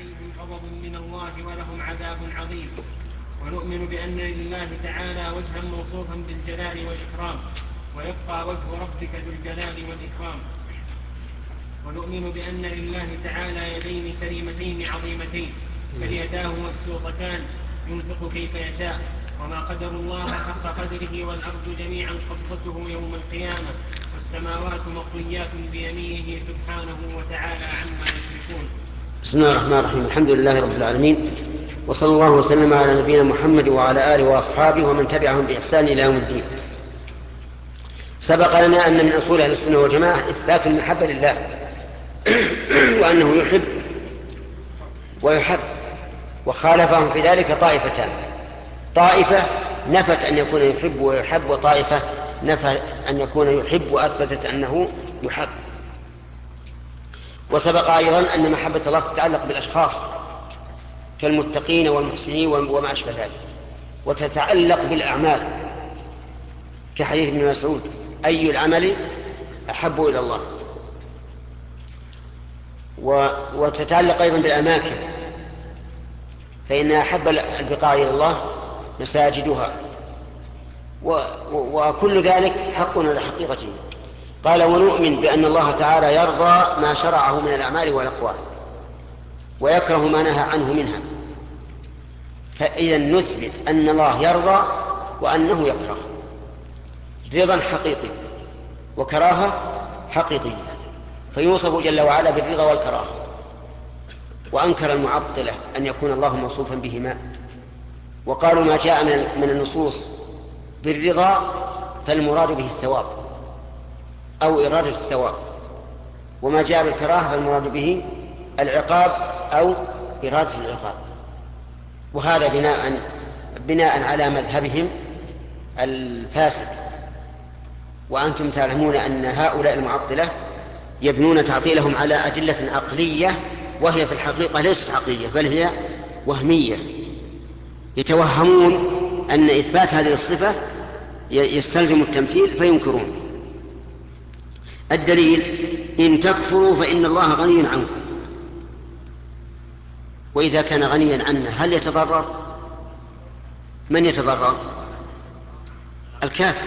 عليهم غضب من الله ولهم عذاب عظيم. ونؤمن بأن لله تعالى وجها موصوفا بالجلال والإكرام. ويبقى وجه ربك ذو الجلال والإكرام. ونؤمن بأن لله تعالى يدين كريمتين عظيمتين. فليداه مبسوطتان. ينفق كيف يشاء. وما قدر الله حق قدره والأرض جميعا قبضته يوم القيامة. والسماوات مطويات بيمينه سبحانه وتعالى عما يشركون. بسم الله الرحمن الرحيم. الحمد لله رب العالمين. وصلى الله وسلم على نبينا محمد وعلى آله وأصحابه ومن تبعهم بإحسان إلى يوم الدين. سبق لنا أن من أصول أهل السنة والجماعة إثبات المحبة لله وأنه يحب ويحب وخالفهم في ذلك طائفتان. طائفة نفت أن يكون يحب ويحب وطائفة نفت أن يكون يحب وأثبتت أنه يحب. وسبق أيضا أن محبة الله تتعلق بالأشخاص كالمتقين والمحسنين وما أشبه ذلك وتتعلق بالأعمال. كحديث ابن مسعود أي العمل أحب إلى الله؟ وتتعلق أيضا بالأماكن فإن أحب البقاع إلى الله مساجدها وكل ذلك حق على حقيقته. قال ونؤمن بأن الله تعالى يرضى ما شرعه من الأعمال والأقوال ويكره ما نهى عنه منها. فإذا نثبت أن الله يرضى وأنه يكره. رضا حقيقي وكراهة حقيقية. فيوصف جل وعلا بالرضا والكراهة. وأنكر المعطلة أن يكون الله موصوفا بهما. وقالوا ما جاء من النصوص بالرضا فالمراد به الثواب. أو إرادة الثواب. وما جاء بالكراهة فالمراد به العقاب أو إرادة العقاب. وهذا بناء بناء على مذهبهم الفاسد. وأنتم تعلمون أن هؤلاء المعطلة يبنون تعطيلهم على أدلة عقلية وهي في الحقيقة ليست عقلية بل هي وهمية. يتوهمون أن إثبات هذه الصفة يستلزم التمثيل فينكرون. الدليل إن تكفروا فإن الله غني عنكم. وإذا كان غنيا عنا هل يتضرر؟ من يتضرر؟ الكافر.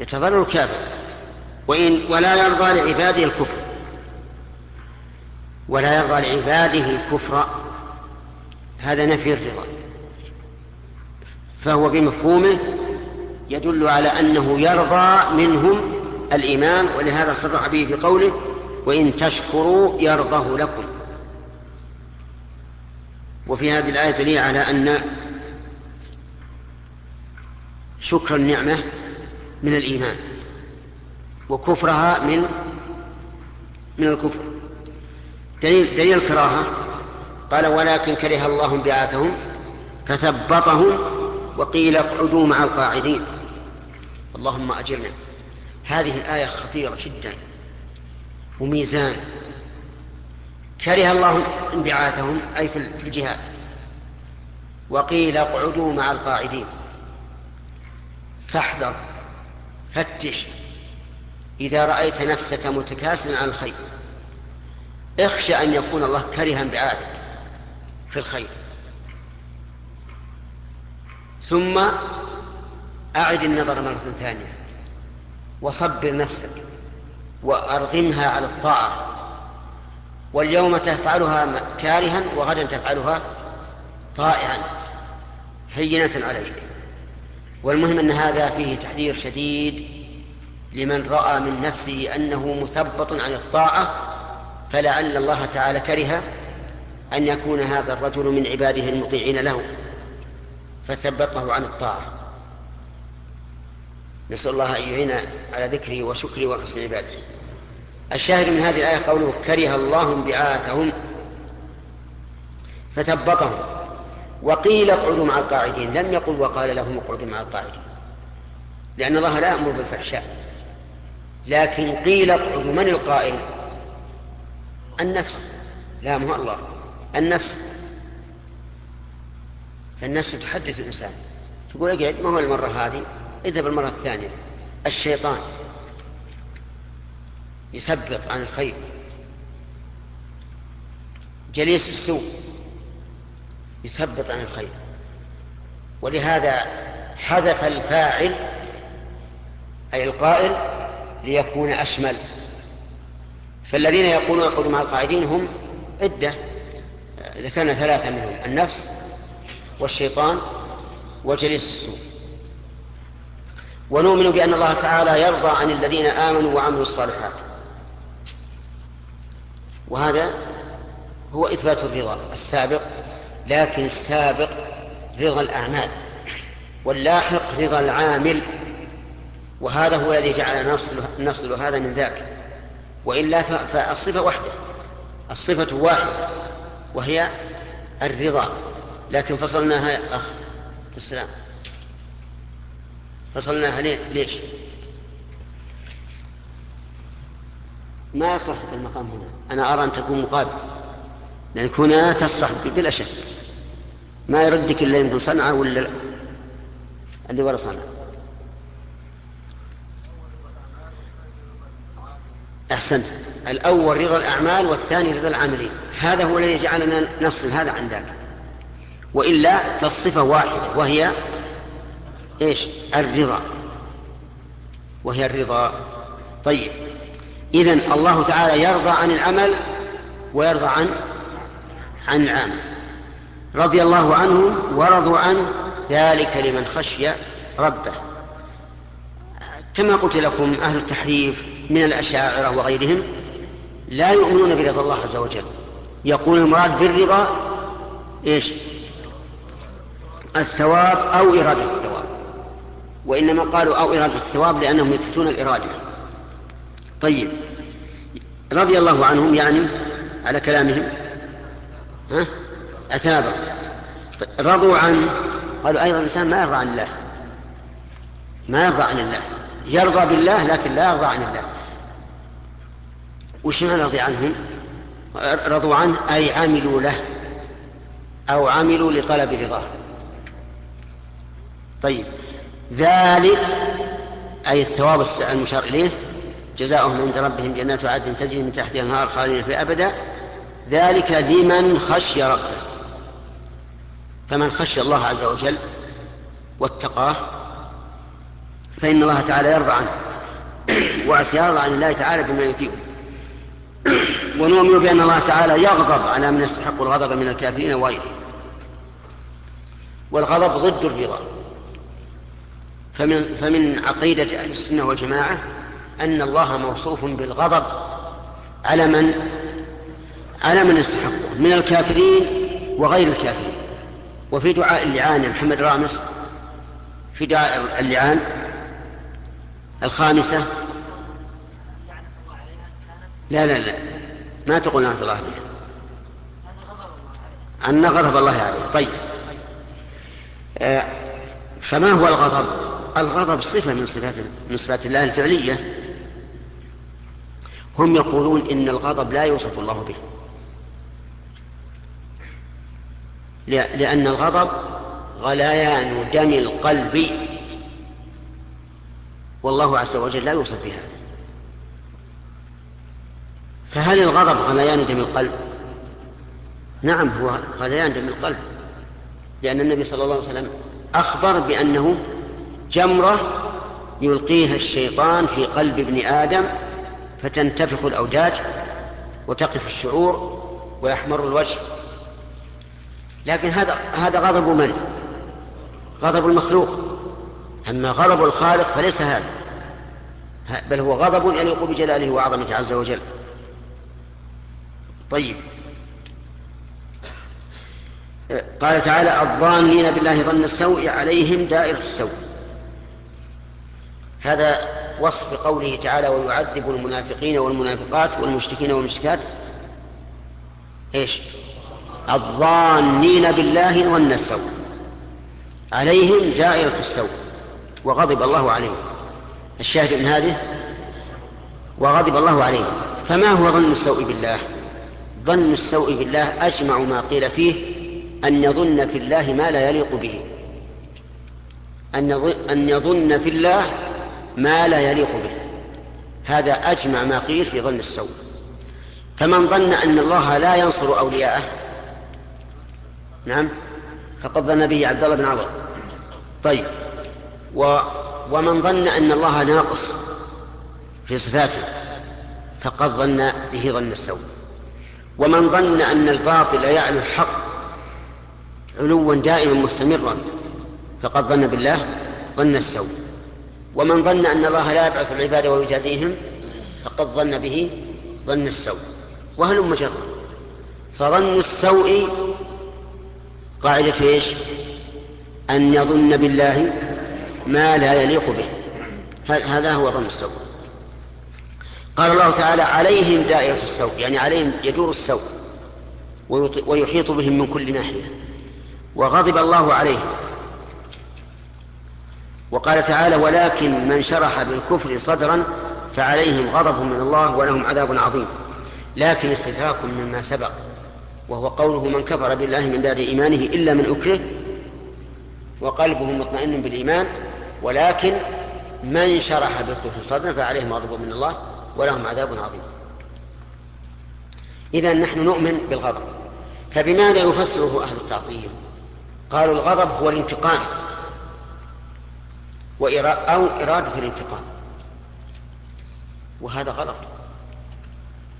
يتضرر الكافر. وإن ولا يرضى لعباده الكفر. ولا يرضى لعباده الكفر. هذا نفي الرضا. فهو بمفهومه يدل على أنه يرضى منهم الإيمان ولهذا صرح به في قوله وإن تشكروا يرضه لكم. وفي هذه الآية دليل على أن شكر النعمة من الإيمان وكفرها من من الكفر. دليل دليل الكراهة قال ولكن كره الله بعاثهم فثبطهم وقيل اقعدوا مع القاعدين. اللهم أجرنا. هذه الآية خطيرة جدا وميزان. كره الله انبعاثهم أي في الجهاد. وقيل اقعدوا مع القاعدين. فاحذر فتش. إذا رأيت نفسك متكاسلا عن الخير اخشى أن يكون الله كرها انبعاثك في الخير. ثم أعد النظر مرة ثانية. وصبر نفسك وأرغمها على الطاعة. واليوم تفعلها كارها وغدا تفعلها طائعا هينة عليك. والمهم أن هذا فيه تحذير شديد لمن رأى من نفسه أنه مثبط عن الطاعة فلعل الله تعالى كره أن يكون هذا الرجل من عباده المطيعين له فثبطه عن الطاعة. نسأل الله أن يعين على ذكره وشكره وحسن عبادته. الشاهد من هذه الآية قوله كره الله انبعاثهم فثبطهم. وقيل اقعدوا مع القاعدين. لم يقل وقال لهم اقعدوا مع القاعدين. لأن الله لا يأمر بالفحشاء. لكن قيل اقعدوا. من القائل؟ النفس. لا مو الله. النفس. فالنفس تحدث الإنسان. تقول أقعد. ما هو المرة هذه؟ اذهب المرة الثانية. الشيطان يثبط عن الخير. جليس السوء يثبط عن الخير. ولهذا حذف الفاعل أي القائل ليكون أشمل. فالذين يقولون يقولون مع القاعدين هم عدة. ذكرنا ثلاثة منهم النفس والشيطان وجليس السوء. ونؤمن بأن الله تعالى يرضى عن الذين آمنوا وعملوا الصالحات. وهذا هو إثبات الرضا السابق لكن السابق رضا الأعمال واللاحق رضا العامل. وهذا هو الذي جعل نفصل هذا من ذاك. وإلا فالصفة واحدة الصفة واحدة وهي الرضا. لكن فصلناها أخ السلام فصلناها ليش؟ ما يصلح المقام هنا. أنا أرى أن تكون مقابل. لأنك هنا تصلح بلا شك. ما يردك إلا يمكن صنعة ولا اللي ورا صنعة أحسنت. الأول رضا الأعمال والثاني رضا العاملين. هذا هو الذي جعلنا نفصل هذا عن ذاك. وإلا فالصفة واحدة وهي إيش؟ الرضا. وهي الرضا. طيب. إذن الله تعالى يرضى عن العمل ويرضى عن عن العمل رضي الله عنهم ورضوا عنه ذلك لمن خشي ربه. كما قلت لكم أهل التحريف من الأشاعرة وغيرهم لا يؤمنون برضا الله عز وجل. يقول المراد بالرضا إيش؟ الثواب إرادة الثواب وإنما قالوا أو إرادة الثواب لأنهم يثبتون الإرادة. طيب. رضي الله عنهم يعني على كلامهم. ها؟ أتابع رضوا عن قالوا أيضا الإنسان ما يرضى عن الله. ما يرضى عن الله. يرضى بالله لكن لا يرضى عن الله. وش معنى رضي عنهم؟ رضوا عنه أي عملوا له أو عملوا لطلب رضاه. طيب. ذلك أي الثواب المشار إليه جزاؤهم عند ربهم جنات عدن تجري من تحتها النهار خالدين في أبدا. ذلك لمن خشي ربه. فمن خشي الله عز وجل واتقاه فإن الله تعالى يرضى عنه. يرضى عن الله تعالى بما يثيبه ونؤمن بأن الله تعالى يغضب على من يستحق الغضب من الكافرين وغيرهم. والغضب ضد الرضا. فمن, فمن عقيدة أهل السنة والجماعة أن الله موصوف بالغضب على من على من يستحقه من الكافرين وغير الكافرين. وفي دعاء اللعان يا محمد رامس في دعاء اللعان الخامسة. لا لا لا ما تقول لعنة الله عليها أن غضب الله عليه طيب. آه فما هو الغضب؟ الغضب صفة من صفات من صفات الله الفعلية. هم يقولون إن الغضب لا يوصف الله به. لأن الغضب غليان دم القلب. والله عز وجل لا يوصف بهذا. فهل الغضب غليان دم القلب؟ نعم هو غليان دم القلب. لأن النبي صلى الله عليه وسلم أخبر بأنه جمرة يلقيها الشيطان في قلب ابن آدم فتنتفخ الأوداج وتقف الشعور ويحمر الوجه. لكن هذا هذا غضب من؟ غضب المخلوق. أما غضب الخالق فليس هذا. بل هو غضب يليق بجلاله وعظمته عز وجل. طيب. قال تعالى الظانين بالله ظن السوء عليهم دائرة السوء. هذا وصف قوله تعالى ويعذب المنافقين والمنافقات والمشركين والمشركات؟ إيش؟ الظانين بالله ظن السوء. عليهم دائرة السوء. وغضب الله عليهم. الشاهد من هذه؟ وغضب الله عليهم. فما هو ظن السوء بالله؟ ظن السوء بالله أجمع ما قيل فيه أن يظن في الله ما لا يليق به. أن يظن في الله ما لا يليق به. هذا أجمع ما قيل في ظن السوء. فمن ظن أن الله لا ينصر أولياءه نعم فقد ظن به عبد الله بن عمر طيب و ومن ظن أن الله ناقص في صفاته فقد ظن به ظن السوء. ومن ظن أن الباطل يعلو الحق علوا دائما مستمرا فقد ظن بالله ظن السوء. ومن ظن أن الله لا يبعث العباد ويجازيهم فقد ظن به ظن السوء. وهل مجرد فظن السوء قاعدة إيش؟ أن يظن بالله ما لا يليق به. هذا هو ظن السوء. قال الله تعالى عليهم دائرة السوء يعني عليهم يدور السوء ويحيط بهم من كل ناحية. وغضب الله عليهم. وقال تعالى ولكن من شرح بالكفر صدرا فعليهم غضب من الله ولهم عذاب عظيم. لكن استدراك مما سبق وهو قوله من كفر بالله من بعد إيمانه إلا من أكره وقلبه مطمئن بالإيمان ولكن من شرح بالكفر صدرا فعليهم غضب من الله ولهم عذاب عظيم. إذا نحن نؤمن بالغضب فبماذا يفسره أهل التعطيل قالوا الغضب هو الانتقام. أو إرادة الانتقام. وهذا غلط.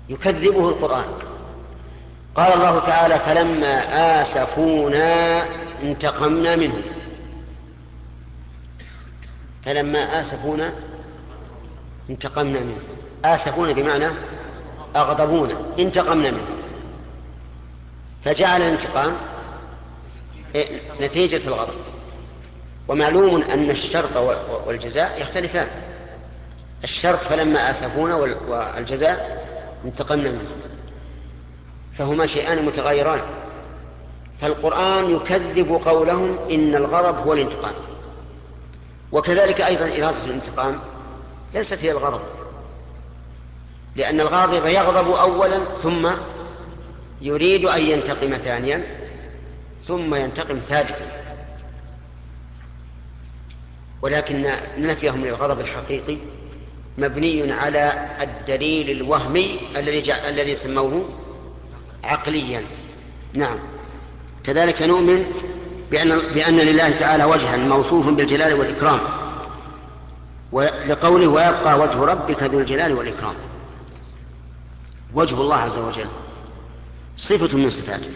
يكذبه القرآن. قال الله تعالى فلما آسفونا انتقمنا منهم. فلما آسفونا انتقمنا منهم. آسفونا بمعنى أغضبونا انتقمنا منهم. فجعل الانتقام نتيجة الغضب. ومعلوم أن الشرط والجزاء يختلفان. الشرط فلما آسفونا والجزاء انتقمنا منه. فهما شيئان متغايران فالقرآن يكذب قولهم إن الغضب هو الانتقام. وكذلك أيضا إرادة الانتقام ليست هي الغضب. لأن الغاضب يغضب أولا ثم يريد أن ينتقم ثانيا ثم ينتقم ثالثا. ولكن نفيهم للغضب الحقيقي مبني على الدليل الوهمي الذي الذي سموه عقليا. نعم. كذلك نؤمن بأن, بأن لله تعالى وجها موصوف بالجلال والإكرام. لقوله ويبقى وجه ربك ذو الجلال والإكرام. وجه الله عز وجل. صفة من صفاته.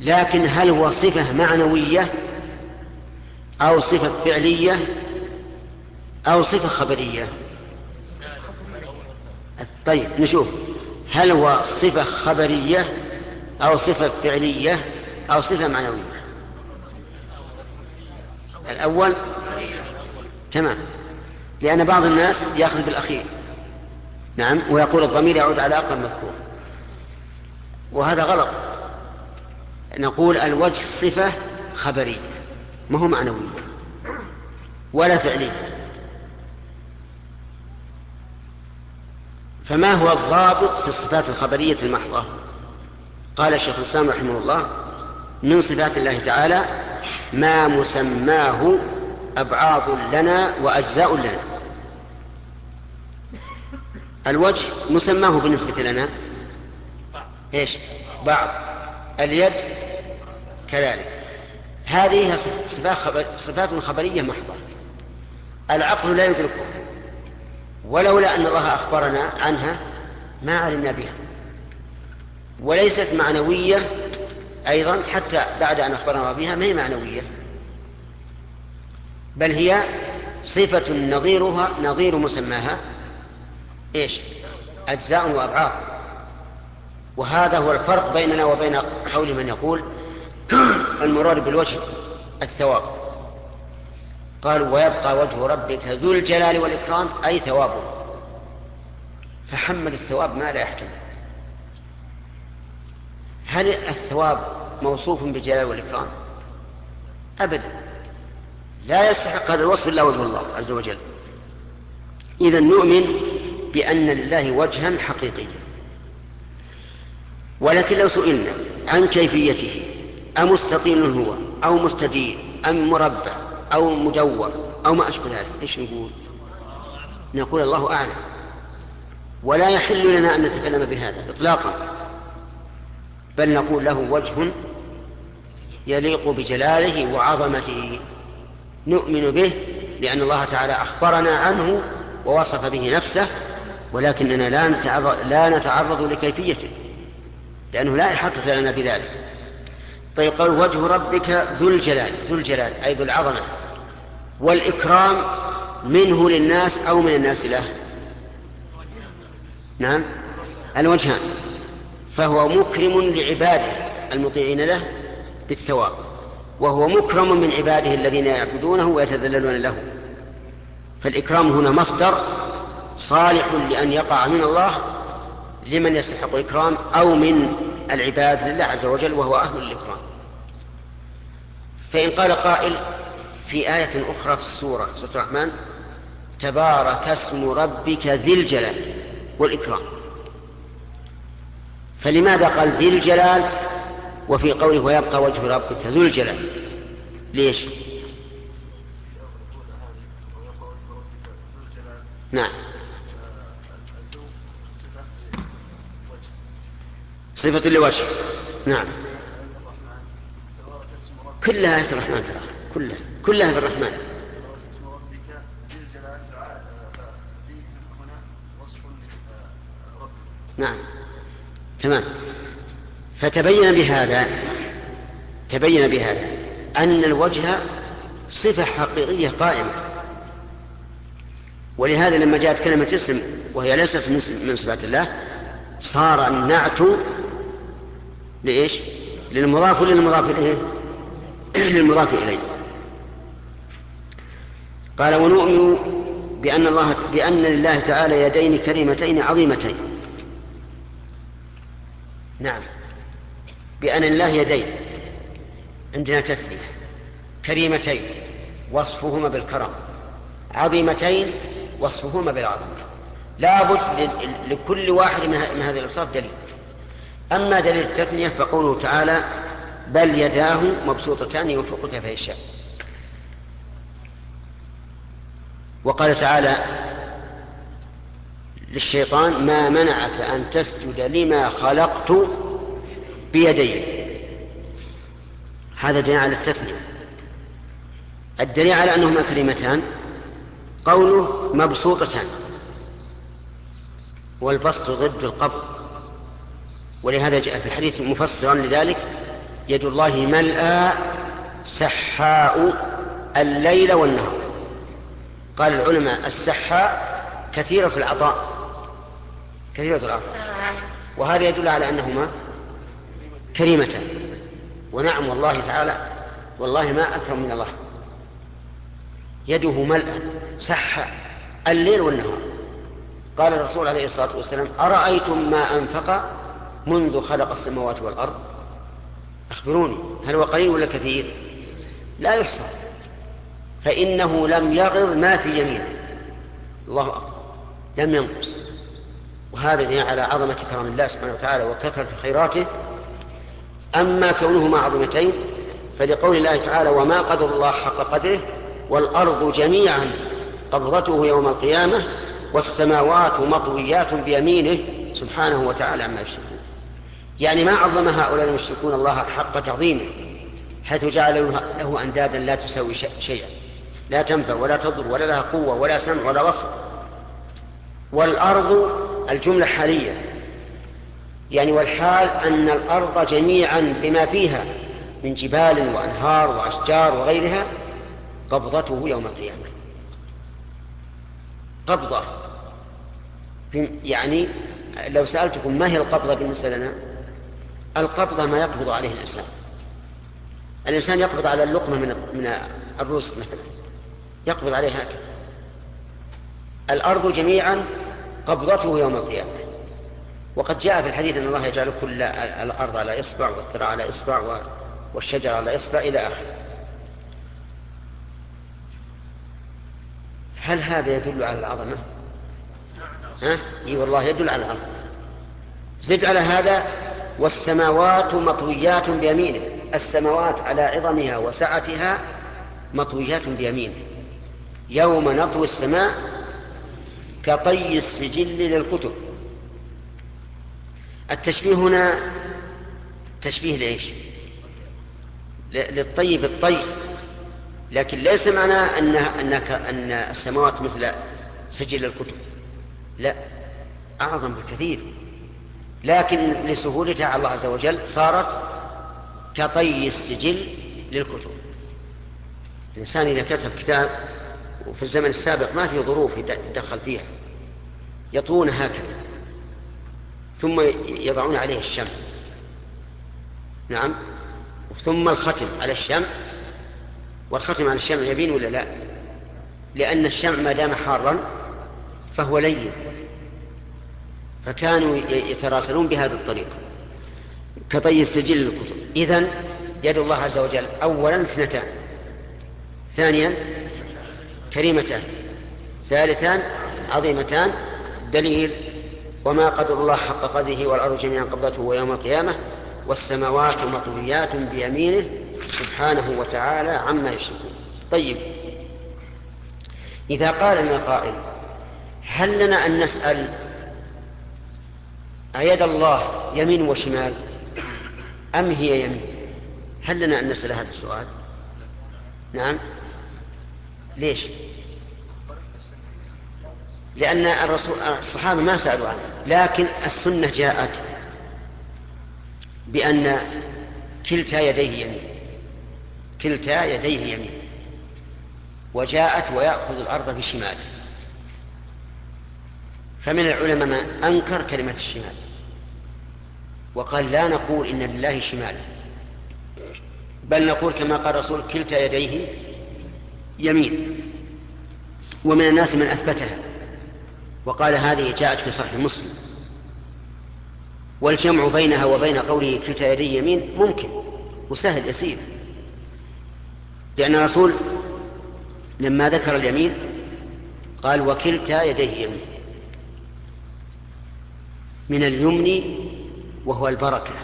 لكن هل هو صفة معنوية؟ أو صفة فعلية أو صفة خبرية. طيب نشوف. هل هو صفة خبرية أو صفة فعلية أو صفة معنوية؟ الأول تمام. لأن بعض الناس يأخذ بالأخير. نعم ويقول الضمير يعود على أقرب مذكور. وهذا غلط. نقول الوجه صفة خبرية. ما هو معنوية ولا فعلية فما هو الضابط في الصفات الخبرية المحضة؟ قال الشيخ الإسلام رحمه الله من صفات الله تعالى ما مسماه أبعاض لنا وأجزاء لنا. الوجه مسماه بالنسبة لنا. إيش؟ بعض. اليد؟ كذلك. هذه صفات, خبر صفات خبرية محضة. العقل لا يدركها. ولولا أن الله أخبرنا عنها ما علمنا بها. وليست معنوية أيضا حتى بعد أن أخبرنا بها ما هي معنوية. بل هي صفة نظيرها نظير مسماها إيش؟ أجزاء وأبعاد. وهذا هو الفرق بيننا وبين قول من يقول المراد بالوجه الثواب. قال ويبقى وجه ربك ذو الجلال والإكرام أي ثوابه. فحمل الثواب ما لا يحتمل. هل الثواب موصوف بالجلال والإكرام؟ أبدا. لا يستحق هذا الوصف إلا وجه الله عز وجل. إذا نؤمن بأن لله وجها حقيقيا. ولكن لو سئلنا عن كيفيته أمستطيل هو أو مستدير أم مربع أو مدور أو ما أشبه ذلك إيش نقول؟ نقول الله أعلم. ولا يحل لنا أن نتكلم بهذا إطلاقا بل نقول له وجه يليق بجلاله وعظمته. نؤمن به لأن الله تعالى أخبرنا عنه ووصف به نفسه ولكننا لا نتعرض, لا نتعرض لكيفيته لأنه لا إحاطة لنا بذلك. طيب قال وجه ربك ذو الجلال ذو الجلال أي ذو العظمة. والإكرام منه للناس أو من الناس له. نعم؟ الوجهان. فهو مكرم لعباده المطيعين له بالثواب. وهو مكرم من عباده الذين يعبدونه ويتذللون له. فالإكرام هنا مصدر صالح لأن يقع من الله لمن يستحق الإكرام أو من العباد لله عز وجل وهو أهل الإكرام. فإن قال قائل في آية أخرى في السورة سورة الرحمن تبارك اسم ربك ذي الجلال والإكرام. فلماذا قال ذي الجلال؟ وفي قوله ويبقى وجه ربك ذو الجلال. ليش؟ نعم. صفة لوجه. نعم. كلها آية الرحمن. ترى كلها. كلها في الرحمن. نعم. تمام. فتبين بهذا تبين بهذا أن الوجه صفة حقيقية قائمة. ولهذا لما جاءت كلمة اسم وهي ليست من صفات الله صار النعت لإيش؟ للمضاف وللمضاف إليه. للمضاف إليه. قال ونؤمن بأن الله بأن لله تعالى يدين كريمتين عظيمتين. نعم. بأن الله يدين. عندنا تثنية كريمتين وصفهما بالكرم. عظيمتين وصفهما بالعظمة لا بد لكل واحد من هذه الأوصاف دليل. أما دليل التثنية فقوله تعالى بل يداه مبسوطتان ينفق كيف يشاء وقال تعالى للشيطان ما منعك أن تسجد لما خلقت بيدي. هذا دليل على التثنية. الدليل على أنهما كلمتان قوله مبسوطتان. والبسط ضد القبض. ولهذا جاء في الحديث مفسرا لذلك يد الله ملأى سحاء الليل والنهار. قال العلماء السحاء كثيرة العطاء. كثيرة العطاء. وهذا يدل على أنهما كريمتان ونعم والله تعالى والله ما أكرم من الله. يده ملأى سحاء الليل والنهار. قال الرسول عليه الصلاة والسلام أرأيتم ما أنفق منذ خلق السماوات والأرض؟ أخبروني هل هو قليل ولا كثير؟ لا يحصى. فإنه لم يغض ما في يمينه. الله أكبر. لم ينقص. وهذا دليل على عظمة كرم الله سبحانه وتعالى وكثرة خيراته. أما كونهما عظيمتين فلقول الله تعالى وما قدر الله حق قدره والأرض جميعا قبضته يوم القيامة والسماوات مطويات بيمينه. سبحانه وتعالى عما يشركون. يعني ما عظم هؤلاء المشركون الله حق تعظيمه حيث جعل له أندادا لا تساوي شيئا. لا تنفع ولا تضر ولا لها قوة ولا سمع ولا بصر. والأرض الجملة حالية. يعني والحال أن الأرض جميعا بما فيها من جبال وأنهار وأشجار وغيرها قبضته يوم القيامة. قبضة. يعني لو سألتكم ما هي القبضة بالنسبة لنا؟ القبضة ما يقبض عليه الإنسان. الإنسان يقبض على اللقمة من من الرز مثلا. يقبض عليه هكذا. الأرض جميعا قبضته يوم القيامة. وقد جاء في الحديث أن الله يجعل كل الأرض على إصبع والثرى على إصبع والشجر على إصبع إلى آخره. هل هذا يدل على العظمة؟ ها؟ إي والله يدل على العظمة. زد على هذا والسماوات مطويات بيمينه. السماوات على عظمها وسعتها مطويات بيمينه. يوم نطوي السماء كطي السجل للكتب. التشبيه هنا تشبيه لإيش؟ للطيب الطيب لكن ليس معنى أن أنك أن السماوات مثل سجل الكتب. لا. أعظم بكثير. لكن لسهولتها على الله عز وجل صارت كطي السجل للكتب. الإنسان إذا كتب كتاب وفي الزمن السابق ما في ظروف يدخل فيها. يطون هكذا. ثم يضعون عليه الشمع. نعم. ثم الختم على الشمع. والختم على الشمع يبين ولا لا؟ لأن الشمع ما دام حارا فهو لين. فكانوا يتراسلون بهذه الطريقة كطي السجل للكتب إذن يد الله عز وجل أولا اثنتان. ثانيا كريمتان. ثالثان عظيمتان. دليل وما قدر الله حق قدره والأرض جميعا قبضته يوم القيامة والسماوات مطويات بيمينه سبحانه وتعالى عما يشركون. طيب. إذا قال لنا قائل هل لنا أن نسأل أيد الله يمين وشمال؟ أم هي يمين؟ هل لنا أن نسأل هذا السؤال؟ نعم. ليش؟ لأن الرسول الصحابة ما سألوا عنه لكن السنة جاءت بأن كلتا يديه يمين. كلتا يديه يمين. وجاءت ويأخذ الأرض بشماله. فمن العلماء من أنكر كلمة الشمال وقال لا نقول إن لله شمالا بل نقول كما قال الرسول كلتا يديه يمين ومن الناس من أثبتها وقال هذه جاءت في صحيح مسلم والجمع بينها وبين قوله كلتا يديه يمين ممكن وسهل يسير لأن الرسول لما ذكر اليمين قال وكلتا يديه يمين من اليمن وهو البركة.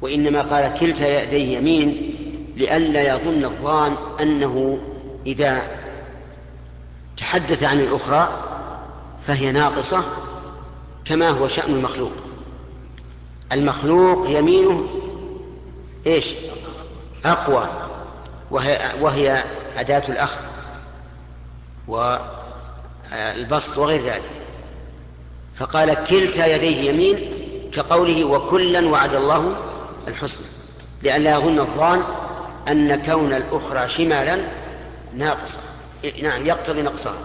وإنما قال كلتا يديه يمين لئلا يظن الظان أنه إذا تحدث عن الأخرى فهي ناقصة كما هو شأن المخلوق. المخلوق يمينه إيش؟ أقوى وهي, وهي أداة الأخذ والبسط وغير ذلك. فقال كلتا يديه يمين كقوله وكلا وعد الله الحسنى لئلا يظن الظان أن كون الأخرى شمالا ناقصة نعم يقتضي نقصها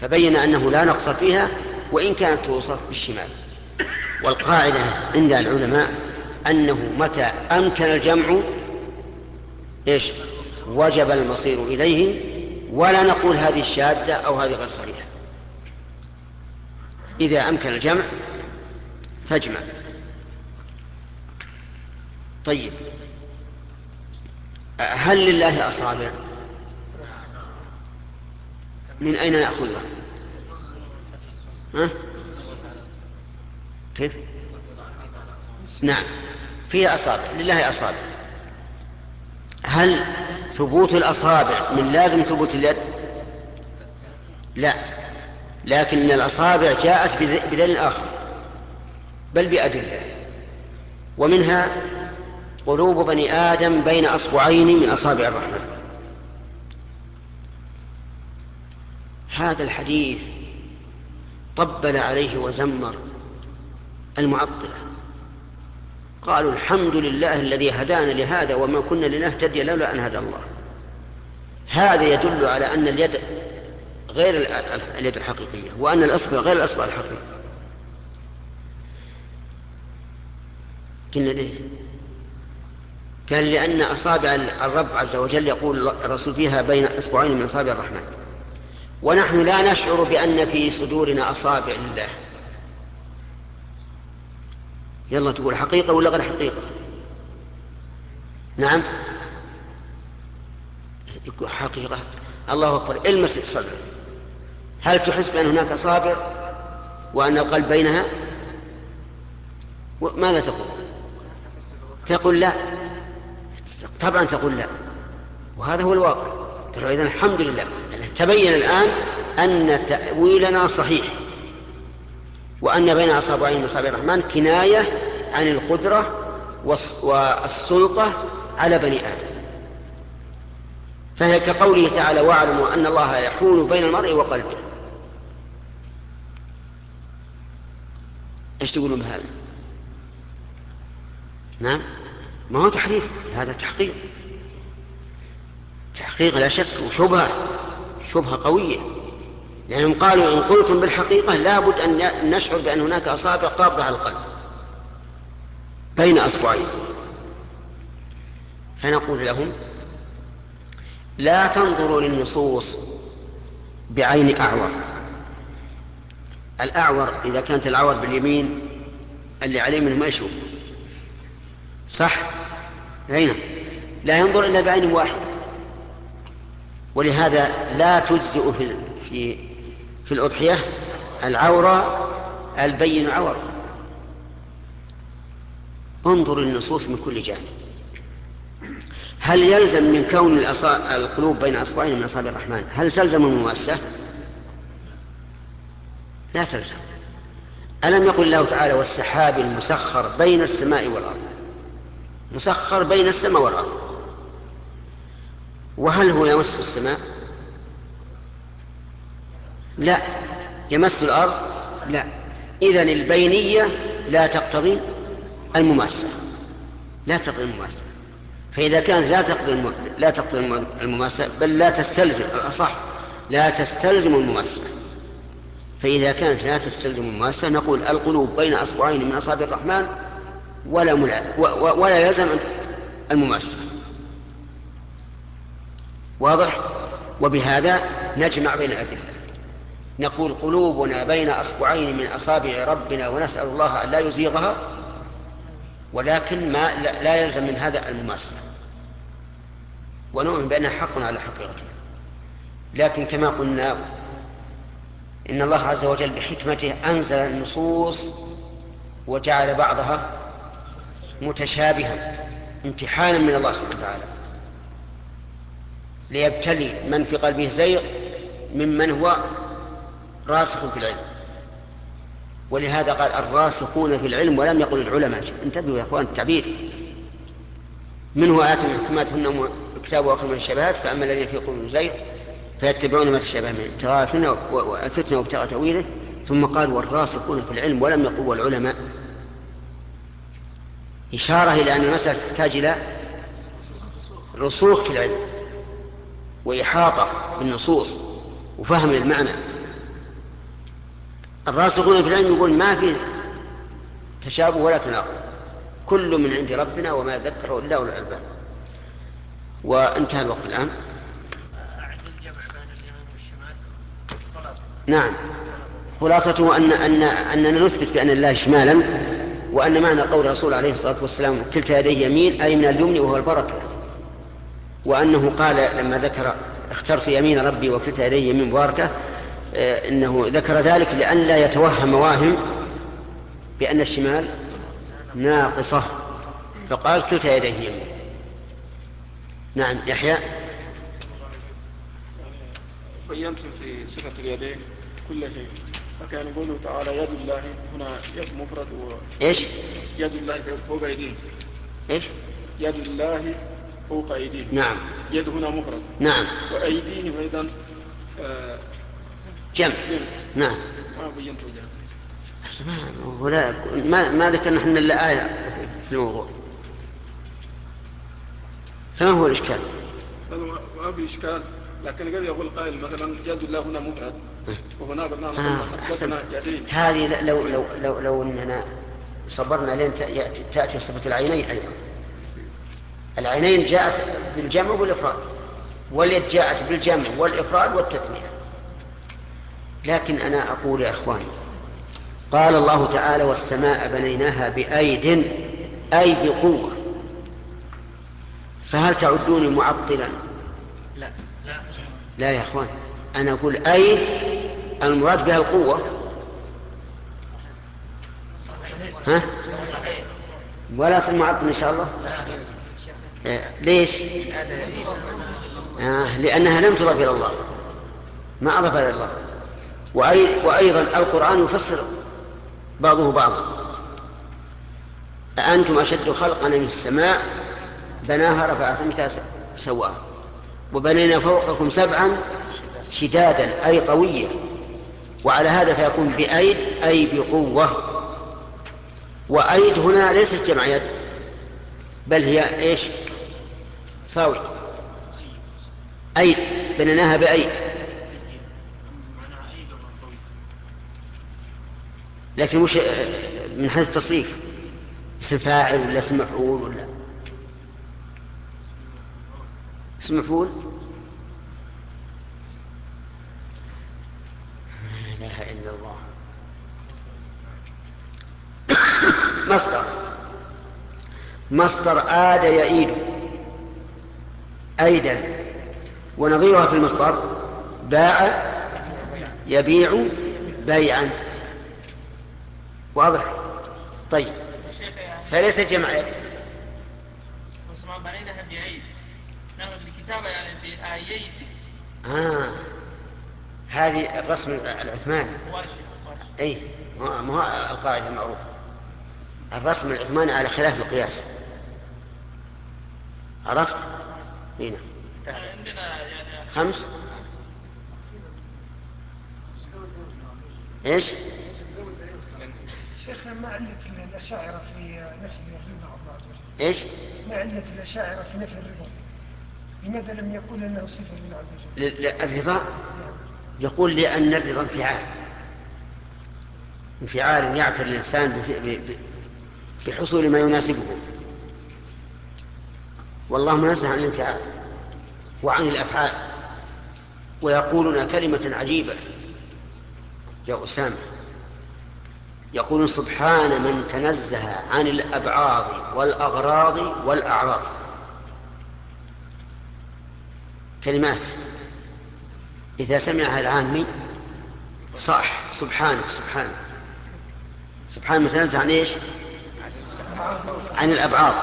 فبين أنه لا نقص فيها وإن كانت توصف بالشمال. والقاعدة عند العلماء أنه متى أمكن الجمع إيش؟ وجب المصير إليه ولا نقول هذه الشاذة أو هذه غير صحيحة. إذا أمكن الجمع فاجمع. طيب. هل لله أصابع؟ من أين نأخذها؟ ها؟ كيف؟ نعم. فيها أصابع. لله أصابع. هل ثبوت الأصابع من لازم ثبوت اليد؟ لا. لكن الأصابع جاءت بدليل آخر بل بأدلة. ومنها قلوب بني آدم بين أصبعين من أصابع الرحمن. هذا الحديث طبل عليه وزمر المعطلة. قالوا الحمد لله الذي هدانا لهذا وما كنا لنهتدي لولا أن هدى الله. هذا يدل على أن اليد غير اليد الحقيقية وأن الأصبع غير الأصبع الحقيقي. قلنا ليه؟ قال لأن أصابع الرب عز وجل يقول الرسول فيها بين أصبعين من أصابع الرحمن. ونحن لا نشعر بأن في صدورنا أصابع لله. يلا تقول حقيقة ولا غير حقيقة؟ نعم. يقول حقيقة. الله أكبر. المس صدرك هل تحس بأن هناك أصابع وأن القلب بينها؟ ماذا تقول؟ تقول لا. طبعا تقول لا. وهذا هو الواقع. إذن الحمد لله. تبين الآن أن تأويلنا صحيح. وأن بين أصابعين أصابع الرحمن كناية عن القدرة والسلطة على بني آدم. فهي كقوله تعالى واعلموا أن الله يحول بين المرء وقلبه. إيش تقولون بهذا؟ نعم؟ ما هو تحريف هذا تحقيق. تحقيق لا شك وشبهة شبهة قوية. لأنهم قالوا إن قلتم بالحقيقة لابد أن نشعر بأن هناك أصابع قابضة على القلب. بين أصبعين. فنقول لهم لا تنظروا للنصوص بعين أعور. الأعور إذا كانت العور باليمين اللي عليه منه ما يشوف. صح؟ أين لا ينظر إلا بعين واحدة. ولهذا لا تجزئ في في في الأضحية العورة البين عور. انظر للنصوص من كل جانب. هل يلزم من كون القلوب بين أصبعين من أصابع الرحمن؟ هل تلزم المماسة لا تلزم. ألم يقل الله تعالى والسحاب المسخر بين السماء والأرض؟ مسخر بين السماء والأرض. وهل هو يمس السماء؟ لا. يمس الأرض؟ لا. إذن البينية لا تقتضي المماسة. لا تقتضي المماسة. فإذا كانت لا تقتضي لا تقتضي المماسة بل لا تستلزم الأصح لا تستلزم المماسة. فإذا كانت لا تستلزم المماسة نقول القلوب بين أصبعين من أصابع الرحمن ولا ملا ولا يلزم المماسة واضح؟ وبهذا نجمع بين الأدلة. نقول قلوبنا بين أصبعين من أصابع ربنا ونسأل الله أن لا يزيغها ولكن ما لا يلزم من هذا المماسة ونؤمن بأنها حق على حقيقتها. لكن كما قلنا إن الله عز وجل بحكمته أنزل النصوص وجعل بعضها متشابها امتحانا من الله سبحانه وتعالى. ليبتلي من في قلبه زيغ ممن هو راسخ في العلم. ولهذا قال الراسخون في العلم ولم يقل العلماء انتبهوا يا إخوان التعبير. منه آيات محكمات هن كتاب واخر من الشبهات فأما الذين في قلوبهم زيغ فيتبعون ما تشابه من ابتغاء الفتنه وابتغاء تأويله. ثم قال والراسخون في العلم ولم يقل والعلماء. إشارة إلى أن المسألة تحتاج إلى رسوخ في العلم وإحاطة بالنصوص وفهم المعنى الراسخون في العلم يقول ما في تشابه ولا تناقض. كل من عند ربنا وما ذكره إلا أولو الألباب. وانتهى الوقت الآن. نعم. خلاصته أن أن أننا نثبت بأن الله شمالا وأن معنى قول الرسول عليه الصلاة والسلام كلتا يديه يمين أي من اليمن وهو البركة. وأنه قال لما ذكر اخترت يمين ربي وكلتا يديه يمين مباركة آه، إنه ذكر ذلك لئلا يتوهم واهم بأن الشمال ناقصة. فقال كلتا يديه يمين. نعم يحيى. بينتم في صفة اليدين؟ كل شيء. فكان يقوله تعالى يد الله هنا يد مفرد و... إيش؟ يد الله فوق أيديهم. إيش؟ يد الله فوق أيديهم. نعم. يد هنا مفرد. نعم. وأيديهم أيضا آه جمع. نعم. ما بينت وجهه ولا ما ما ذكرنا إحنا إلا آية في الموضوع. فما هو الإشكال؟ ما في إشكال. لكن قد يقول قائل مثلا يد الله هنا مفرد. وهناك آه هذه لو لو لو لو إننا صبرنا لين تأتي صفة العينين أيضا. العينين جاءت بالجمع والإفراد. واليد جاءت بالجمع والإفراد والتثنية. لكن أنا أقول يا إخواني قال الله تعالى والسماء بنيناها بأيد أي بقوة. فهل تعدوني معطلا؟ لا. لا لا يا اخوان أنا أقول أيد المراد بها القوة. ها؟ ولا اصل معطل إن شاء الله؟ إيه، ليش؟ آه لأنها لم تضف إلى الله. ما أضاف إلى الله. وأيضا القرآن يفسر بعضه بعضا. أأنتم أشد خلقا من السماء؟ بناها رفع سمكها سواها. وبنينا فوقكم سبعا شدادا أي قوية. وعلى هذا فيكون بأيد أي بقوة. وأيد هنا ليست جمع يد بل هي إيش؟ صاوي أيد بنيناها بأيد. لكن مش من حيث التصريف؟ اسم فاعل ولا اسم مفعول ولا؟ اسم مفعول لا اله الا الله مصدر مصدر آد يعيد أيدا ونظيرها في المصدر باع يبيع بيعا. واضح؟ طيب. فليس جمع آه. هذه الرسم العثماني. اي ما هو القاعدة المعروفة. الرسم العثماني على خلاف القياس. عرفت؟ هنا عندنا يعني خمس إيش؟ شيخ ما علة الأشاعرة في نفي الرضا الله عز وجل؟ إيش؟ ما علة الأشاعرة في نفي الرضا؟ لماذا لم يقول أنه صفة لله عز وجل؟ الرضا يقول لأن الرضا انفعال انفعال يعتري الإنسان بحصول ما يناسبه والله منزه عن الانفعال وعن الأفعال. ويقولون كلمة عجيبة. يا أسامة. يقول سبحان من تنزه عن الأبعاض والأغراض والأعراض. كلمات. إذا سمعها العامي صح. سبحانه سبحانه. سبحانه متنزه عن إيش؟ عن الأبعاض.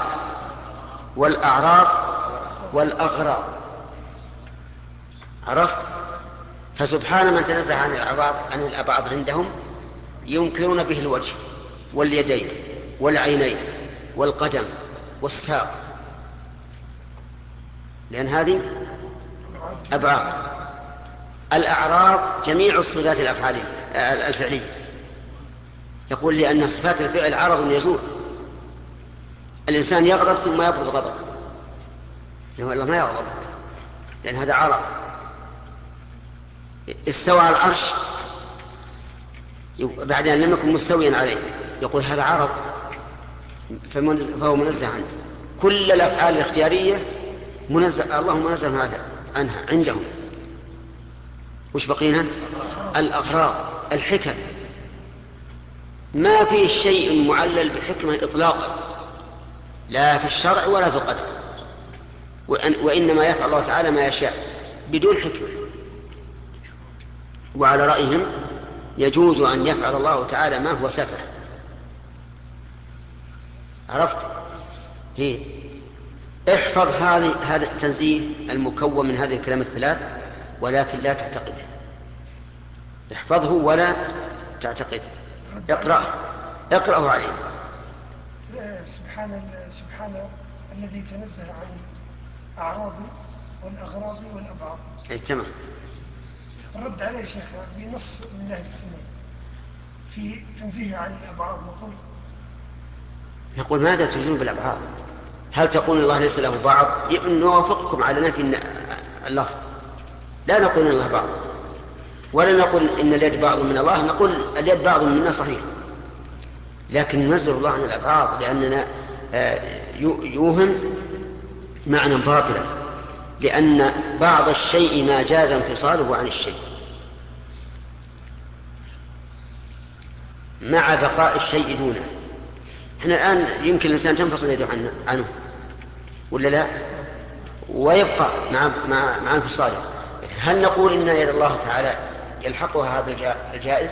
والأعراض والأغراض. عرفت؟ فسبحان من تنزه عن الأبعاض عن الأبعاض عندهم ينكرون به الوجه واليدين والعينين والقدم والساق. لأن هذه أبعاد. الأعراض جميع الصفات الأفعالية الفعلية. يقول لأن صفات الفعل عرض يزول. الإنسان يغضب ثم يبرد غضب. لأنه الله ما يغضب. لأن هذا عرض. استوى على العرش. بعد أن لم يكن مستويا عليه. يقول هذا عرض. فهو منزه عنه. كل الأفعال الاختيارية منزه الله منزه عنها عنها عندهم. وش بقينا؟ الأغراض الحكم. ما في شيء معلل بحكمة إطلاقا. لا في الشرع ولا في القدر. وإنما يفعل الله تعالى ما يشاء بدون حكمة. وعلى رأيهم يجوز أن يفعل الله تعالى ما هو سفه. عرفت؟ هي. احفظ هذه هذا التنزيه المكون من هذه الكلمات الثلاث ولكن لا تعتقده. احفظه ولا تعتقده. اقرأه. اقرأه عليه. سبحان سبحان الذي تنزه عن الأعراض والأغراض والأبعاد. اي تمام الرد عليه شيخ بنص من أهل السنة في تنزيه عن الأبعاد نقول نقول ماذا تريدون بالأبعاد؟ هل تقول الله ليس له بعض؟ نوافقكم على نفي اللفظ. لا نقول إن الله بعض. ولا نقول إن اليد بعض من الله. نقول اليد بعض منا صحيح. لكن ننزل الله عن الابعاض لأننا يوهم معنى باطلا لأن بعض الشيء ما جاز انفصاله عن الشيء. مع بقاء الشيء دونه. إحنا الآن يمكن الإنسان تنفصل يده عنه, ولا لا؟ ويبقى مع مع مع انفصاله. هل نقول إن يد الله تعالى يلحقها هذا الجائز؟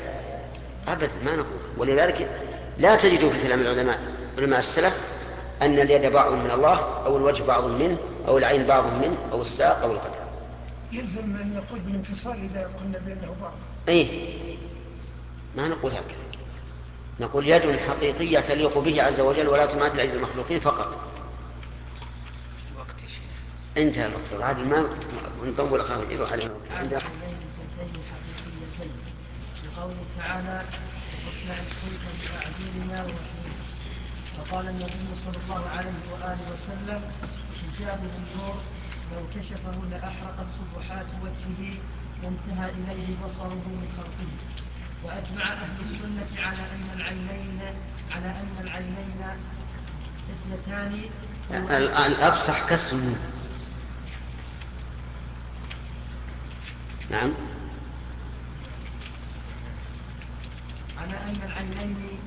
ابدا ما نقول. ولذلك لا تجد في كلام العلماء علماء السلف أن اليد بعض من الله أو الوجه بعض منه أو العين بعض منه أو الساق أو القدم. يلزم أن نقول بالانفصال إذا قلنا بأنه بعض. إيه. ما نقول هكذا. نقول يد حقيقية تليق به عز وجل ولا تماثل أيدي المخلوقين فقط. انتهى الوقت. عاد ما نطول أخاه. يروح عليه لقوله تعالى واصنع الفلك باعيننا وقال النبي صلى الله عليه وآله وسلم حجاب النور لو كشفه لاحرقت صفحات وجهه وانتهى إليه بصره من خلقه. وأجمع أهل السنة على أن العينين على أن العينين اثنتان. الأبصح كسر نعم. على أن العينين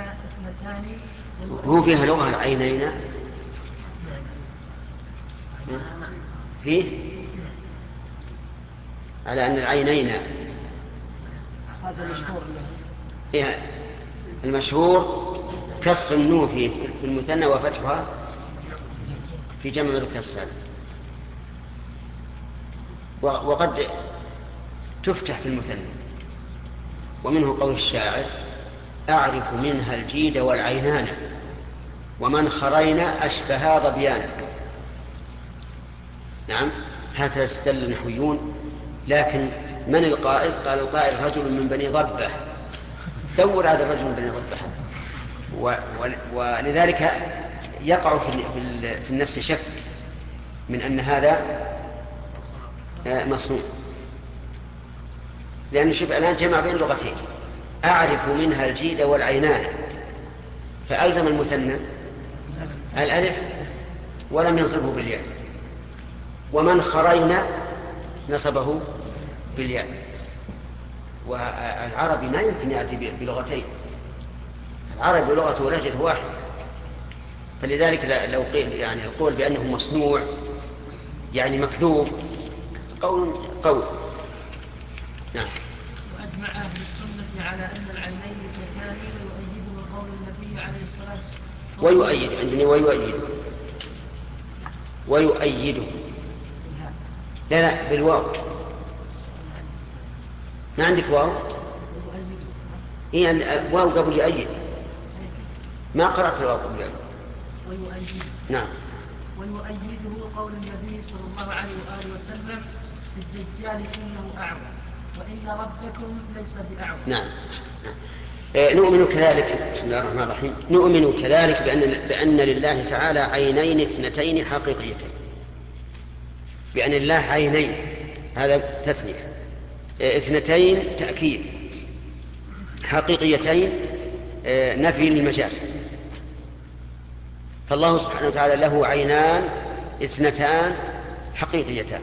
اثنتان هو فيها لغة العينين. فيه؟ على أن العينين. هذا مشهور فيها المشهور كسر النون في المثنى وفتحها في جمع مذكر السالم وقد تفتح في المثنى. ومنه قول الشاعر أعرف منها الجيد والعينان ومن خرينا أشبها ظبيانا نعم هكذا استدل النحويون. لكن من القائل؟ قال القائل رجل من بني ضبة. دور هذا الرجل من بني ضبة. ولذلك يقع في النفس شك من أن هذا مصنوع. لأن شوف الآن جمع بين لغتين. أعرف منها الجيد والعينان. فألزم المثنى الألف ولم ينصبه بالياء. ومن خرينا نصبه بالياء. والعربي ما يمكن يأتي بلغتين. العربي لغته ولهجة واحدة. فلذلك لو قيل يعني القول بأنه مصنوع يعني مكذوب قول قول. نعم. واجمع أهل السنة على أن العينين اثنتان ويؤيده قول النبي عليه الصلاة والسلام. ويؤيد عندني ويؤيده ويؤيده لا لا بالواو. ما عندك واو؟ هي واو قبل يؤيد. ما قرأت الواو قبل يؤيد؟ ويؤيده نعم. ويؤيده قول النبي صلى الله عليه وآله وسلم في الدجال إنه أعور وإن ربكم ليس بأعور نعم. آه، نؤمن كذلك. بسم الله الرحمن الرحيم. نؤمن كذلك بأن, بأن لله تعالى عينين اثنتين حقيقيتين. بأن لله عينين. هذا تثنية. آه، اثنتين تأكيد. حقيقيتين آه، نفي للمجاز. فالله سبحانه وتعالى له عينان اثنتان حقيقيتان.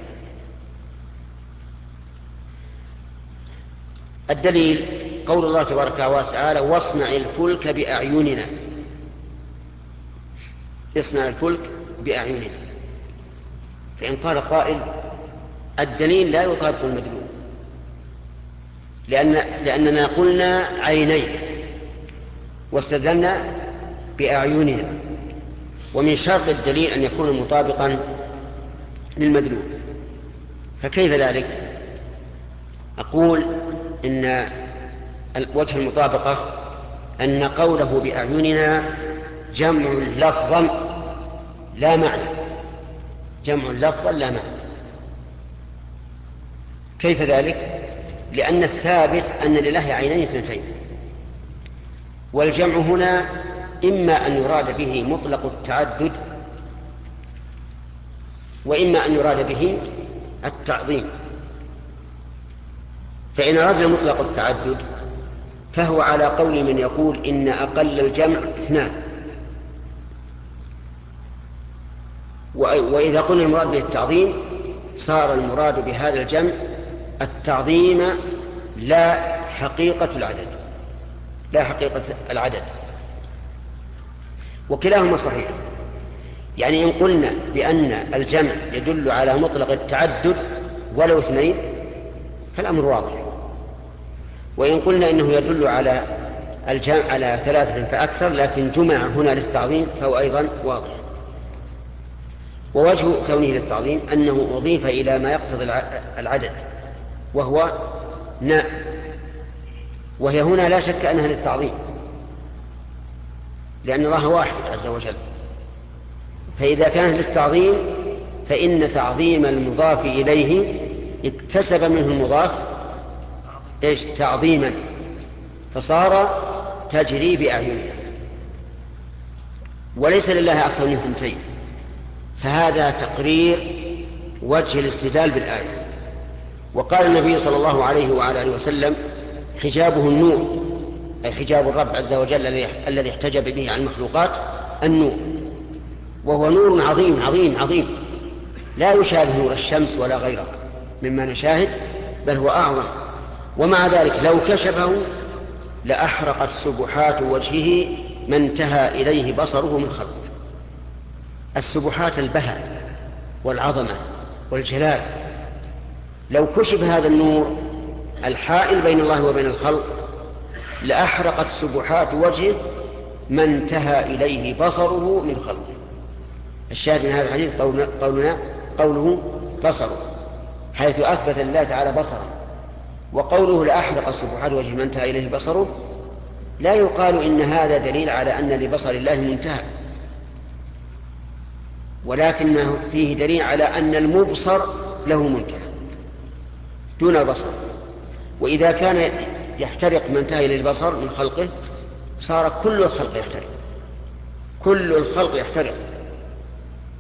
الدليل قول الله تبارك وتعالى واصنع الفلك بأعيننا. اصنع الفلك بأعيننا. فإن قال قائل الدليل لا يطابق المدلول. لأن لأننا قلنا عينين واستدلنا بأعيننا. ومن شرط الدليل أن يكون مطابقا للمدلول. فكيف ذلك؟ أقول إن وجه المطابقة أن قوله بأعيننا جمع لفظا لا معنى. جمع لفظا لا معنى. كيف ذلك؟ لأن الثابت أن لله عينين اثنتين. والجمع هنا إما أن يراد به مطلق التعدد وإما أن يراد به التعظيم. فإن أردنا مطلق التعدد فهو على قول من يقول إن أقل الجمع اثنان. وإذا قلنا المراد به التعظيم صار المراد بهذا الجمع التعظيم لا حقيقة العدد لا حقيقة العدد. وكلاهما صحيح. يعني إن قلنا بأن الجمع يدل على مطلق التعدد ولو اثنين فالأمر واضح. وإن قلنا إنه يدل على الجمع على ثلاثة فأكثر لكن جمع هنا للتعظيم فهو أيضا واضح. ووجه كونه للتعظيم أنه أضيف إلى ما يقتضي العدد وهو ناء وهي هنا لا شك أنها للتعظيم لأن الله واحد عز وجل. فإذا كان للتعظيم فإن تعظيم المضاف إليه اكتسب منه المضاف إيش تعظيما فصار تجري بأعيننا وليس لله أكثر من ثنتين. فهذا تقرير وجه الاستدلال بالآية. وقال النبي صلى الله عليه وعلى آله وسلم حجابه النور أي حجاب الرب عز وجل الذي احتجب به عن المخلوقات النور. وهو نور عظيم عظيم عظيم. لا يشابه نور الشمس ولا غيرها مما نشاهد بل هو أعظم. ومع ذلك لو كشفه لأحرقت سبحات وجهه ما انتهى إليه بصره من خلقه السبحات البهاء والعظمة والجلال. لو كشف هذا النور الحائل بين الله وبين الخلق لأحرقت سبحات وجهه ما انتهى إليه بصره من خلقه. الشاهد من هذا الحديث قولنا قوله بصره حيث أثبت لله تعالى بصرا وقوله لأحرق سبحات وجه ما انتهى إليه بصره لا يقال إن هذا دليل على أن لبصر الله منتهى. ولكنه فيه دليل على أن المبصر له منتهى دون البصر وإذا كان يحترق ما انتهى إليه البصر من خلقه صار كل الخلق يحترق. كل الخلق يحترق.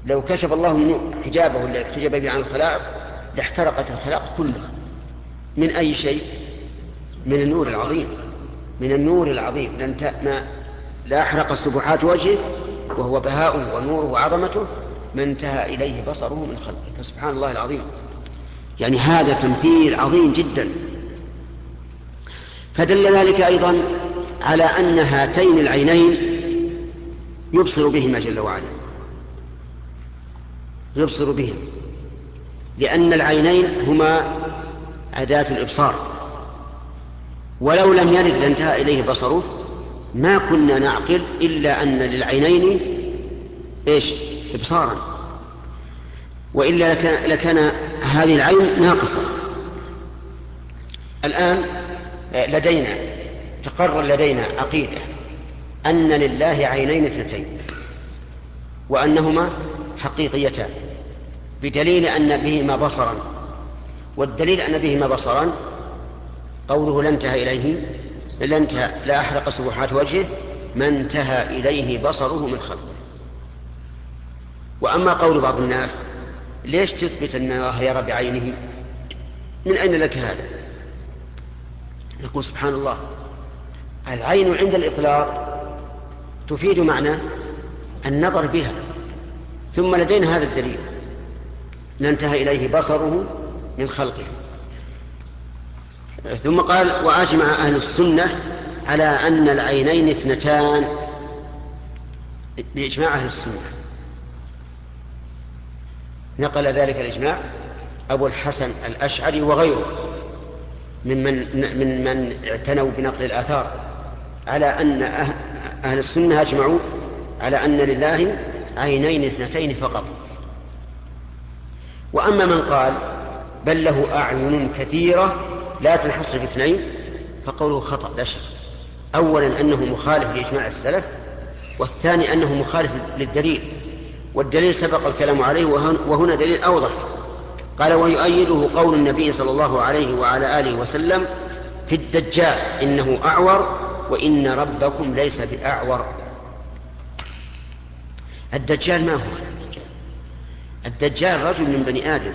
لو كشف الله حجابه الذي احتجب به عن الخلائق لاحترقت الخلائق كلها. من أي شيء؟ من النور العظيم. من النور العظيم. لن ما لا أحرق سبحات وجهه وهو بهاؤه ونوره وعظمته ما انتهى إليه بصره من خلقه. فسبحان الله العظيم. يعني هذا تمثيل عظيم جدا. فدل ذلك أيضا على أن هاتين العينين يبصر بهما جل وعلا. يبصر بهم لأن العينين هما أداة الإبصار. ولو لم يرد لانتهى إليه بصره ما كنا نعقل إلا أن للعينين إيش؟ إبصارا. وإلا لكان, لكان هذه العين ناقصة. الآن لدينا تقرر لدينا عقيدة أن لله عينين اثنتين وأنهما حقيقيتان بدليل أن بهما بصرا. والدليل أن بهما بصرا قوله لا انتهى إليه لا انتهى لا أحرق سبحات وجهه ما انتهى إليه بصره من خلقه. وأما قول بعض الناس ليش تثبت أن الله يرى بعينه؟ من أين لك هذا؟ يقول سبحان الله العين عند الإطلاق تفيد معنى النظر بها ثم لدينا هذا الدليل لانتهى إليه بصره من خلقه. ثم قال وأجمع أهل السنة على أن العينين اثنتان. بإجماع أهل السنة. نقل ذلك الإجماع أبو الحسن الأشعري وغيره ممن من من اعتنوا بنقل الآثار على أن أهل السنة أجمعوا على أن لله عينين اثنتين فقط. وأما من قال بل له أعين كثيرة لا تنحصر في اثنين فقوله خطأ لا شك. أولا أنه مخالف لإجماع السلف والثاني أنه مخالف للدليل. والدليل سبق الكلام عليه وهنا دليل أوضح. قال ويؤيده قول النبي صلى الله عليه وعلى آله وسلم في الدجال إنه أعور وإن ربكم ليس بأعور. الدجال ما هو الدجال رجل من بني آدم.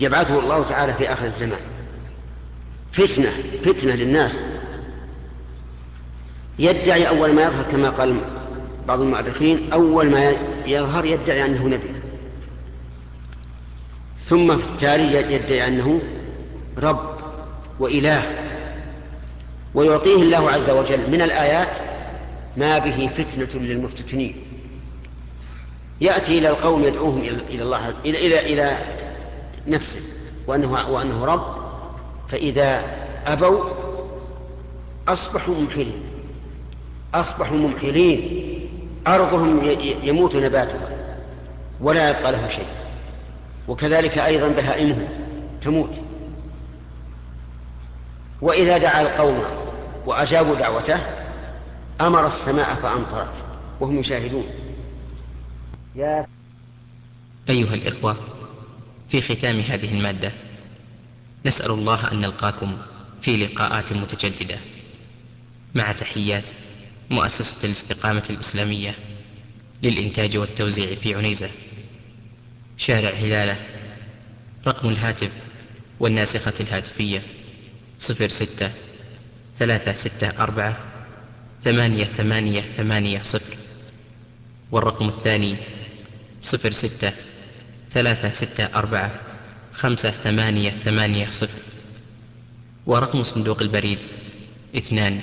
يبعثه الله تعالى في آخر الزمان. فتنة فتنة للناس. يدعي أول ما يظهر كما قال بعض المؤرخين أول ما يظهر يدعي أنه نبي. ثم في التالي يدعي أنه رب وإله. ويعطيه الله عز وجل من الآيات ما به فتنة للمفتتنين. يأتي إلى القوم يدعوهم إلى الله إلى إلى إلى نفسه وأنه وأنه رب فإذا أبوا أصبحوا ممحلين. أصبحوا ممحلين. أرضهم يموت نباتها ولا يبقى لهم شيء. وكذلك أيضا بهائمهم تموت. وإذا دعا القوم وأجابوا دعوته أمر السماء فأمطرت وهم يشاهدون. يا أيها الإخوة في ختام هذه المادة. نسأل الله أن نلقاكم في لقاءات متجددة. مع تحيات مؤسسة الاستقامة الإسلامية للإنتاج والتوزيع في عنيزة. شارع هلالة رقم الهاتف والناسخة الهاتفية صفر ستة ثلاثة ستة أربعة ثمانية ثمانية ثمانية صفر. والرقم الثاني صفر ستة ثلاثة ستة أربعة خمسة ثمانية ثمانية صفر ورقم صندوق البريد اثنان